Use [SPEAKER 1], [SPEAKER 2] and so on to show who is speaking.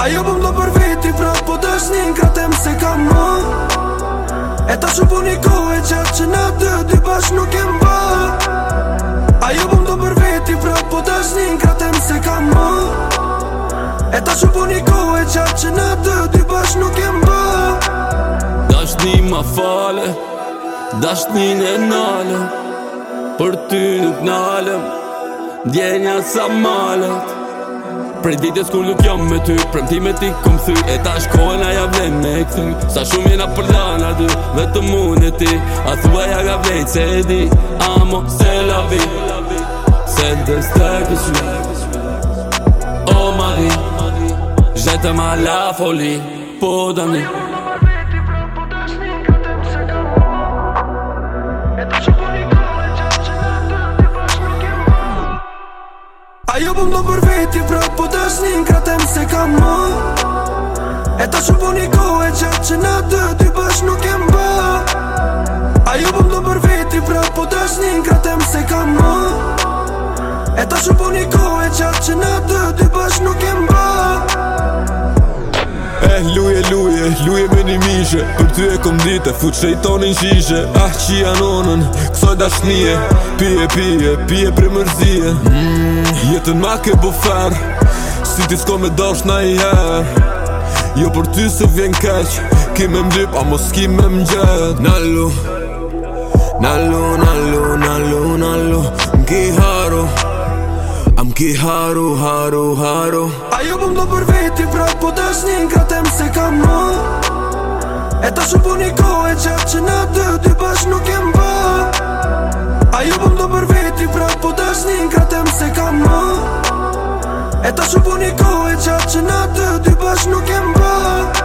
[SPEAKER 1] Ajo bëm do për viti pra, Po dësh në kratem se kam më E ta shumë puni kohë e qatë Që në të dy bash nuk e mba Ajo bëm do për viti pra, Po dësh në kratem se kam më E ta shumë puni kohë e qatë Që në të dy bash nuk e mba
[SPEAKER 2] Dash ma fale dashni një në nalëm Për ty nuk nalëm Djenja sa malët Prej ditës ku nuk jam me ty Pre mti me ti ku thy E ta është kohën ja vlen me këthy Sa shumë jena për lana dy Dhe të mund e ti A thua ja ga vlejt se e di Amo se la vi Se dhe së të kësu O ma di ma la foli Po dani
[SPEAKER 1] jo pëm do për veti Pra po dësh një në kratem se kam më E ta shumë po një kohë e qatë që në të dy bashkë nuk e mba A jo pëm do për veti Pra po dësh një në kratem se kam më E ta
[SPEAKER 3] shumë po një kohë e qatë që në të dy bashkë nuk e mba luje me një mishë, Për ty e kom dite, fut shejtonin qishe Ah, që janonën, kësoj dashnije Pije, pije, pije pre mërzije mm, Jetën ma ke bofar, Si ti s'ko me dosh na i her Jo për ty se vjen keq Ki me mdip, a mos ki me mgjet Nalu, nalu, nalu, nalu ki haru, haru, haru
[SPEAKER 1] A jo pëm do për veti pra po të është një nga tem se kam në E ta shumë po një kohë e qatë që në të dy bashkë nuk jem bë A jo pëm do për veti pra po të është një nga tem se kam në E ta shumë po një kohë e qatë që në të dy bashkë nuk jem bë